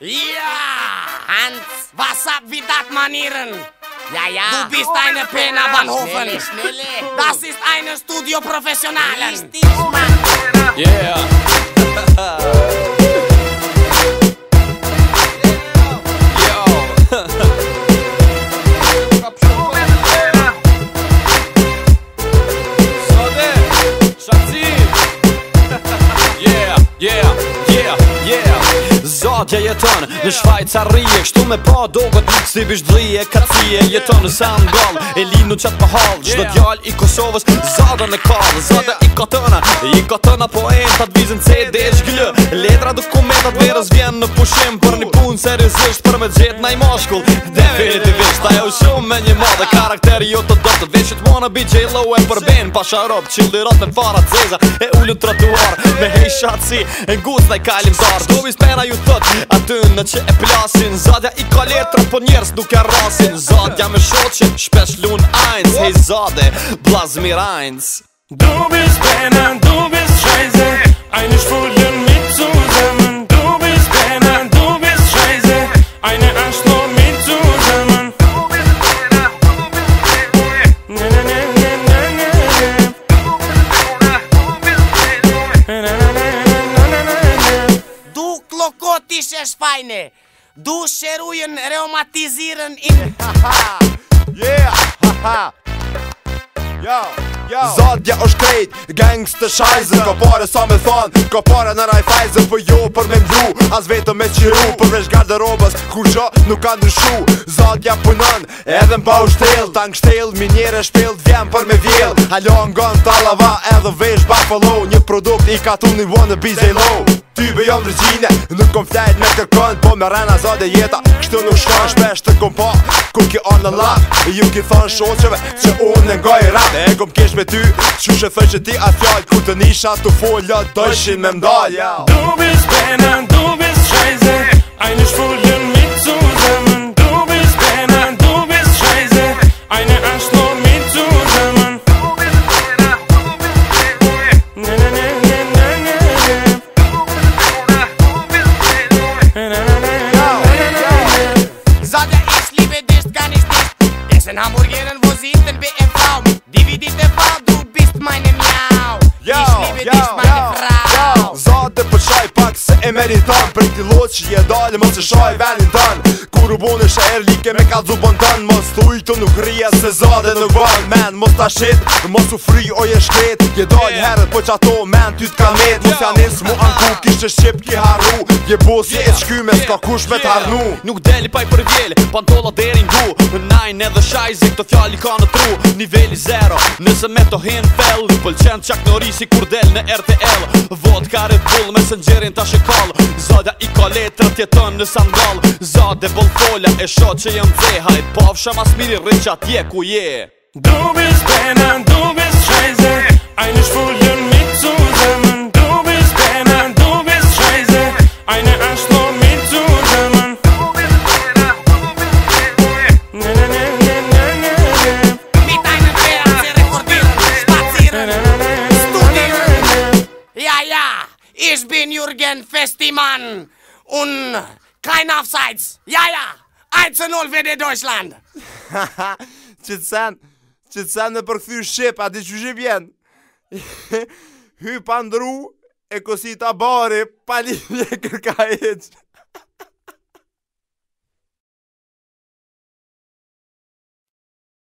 Ja! Hans! Was ab, wie dat Manieren? Ja, ja. Du bist oh, eine Pena, Bahnhofen. Das ist eine Studio Professionalen. Yeah. gradja jeton Në Shvajca rije, kështu me pa dogët Si bish dhije, kacije jeton Në San gol, e linu qatë për hall Gjdo djall i Kosovës, zada në kall Zada i katëna, i katëna po e në të të vizin CD shglë Letra dokumentat verës vjen në pushim Për një pun seriosisht për me gjet nga i moshkull Definitivisht ajo shumë me një modë Karakteri jo të do të veshit Wanna be jello e përben Pa sharop qildirot në fara Cezar e ullu tratuar Me hej E nguz nga i kalim zar Do bëj spena ju tëtë aty në që e plasin Zadja i ka letra po njerës duke rasin Zadja me shotë që shpesh lunë ajnës Hej zade, blazmir ajnës Do bëj spena, do bëj shrejze Ajnë shpajne Du shërujën reumatizirën Yeah, ha ha Yo Zadja është krejt, gangës të shajzën Ko pare sa me thonë, ko pare në rajfajzën Për jo për me mdru, as vetë me qiru Për me shgarë robës, ku qo nuk ka nërshu Zadja punën, edhe mba u shtel Tang shtel, minjere shpel, vjen për me vjel Halon gën talava, edhe vesh bapalo Një produkt i ka tunin one, bizaj low Ty be jam rëgjine Nuk kom flajt me kërkon Po me rena zade dhe jeta Kështu nuk shka shpe të kom pa Ku ki arnë në lat E ju ki thonë shoqeve Që unë në nga i rat E kom kesh me ty Që shë thoi që ti a fjall Ku të nisha të folja Dojshin me mdall Dubis benen Dubis shajze Ajnë shpullin Essen Hamburgeren, wo sind denn BMV? DVD TV, du bist meine Miau Yo, Ich liebe yo, dich, meine yo, Frau yo. Zate për çaj pak se e meriton Për këti loqë që je dalë më të shaj venin tënë Kur u shaj shë ke me kalzu bëndan Mos të ujtu nuk rria se zade nuk ban Men mos të ashet, mos u fri o je shket Je dal herët po që ato men ty t'ka met Mos janis mu anku, Kishtë e shqip ki haru Je bosje je e shky me s'ka kush me t'harnu Nuk deli pa i përvjeli Pantolla pa deri ngu Në najnë edhe shajzi të fjalli ka në tru Niveli zero, nëse me të hin fell Pëlqen qak në risi kur del në RTL Vot ka red bull me t'ashe kall Zada i ka letrat t'jeton në sandal Zade bol e shot që jem zehaj Pavša ma smiri riča tje je Du bist Penner, du bist Scheiße Eine Schwule mit zusammen Du bist Penner, du bist Scheiße Eine Arschloch mit zusammen Du bist Penner, du bist Scheiße Ne, ne, ne, ne, ne, ne, ne Mit einem Bär, sehr rekordiert Spazieren, studieren Ja, ja, ich bin Jürgen Festimann Und kein Abseits. Ja, ja. Ai të nëllë vede Deutschland. që të sen, që të sen di përkëthy shqip, ati që shqip Hy pa ndru, e kosi ta bari, pa li kërka e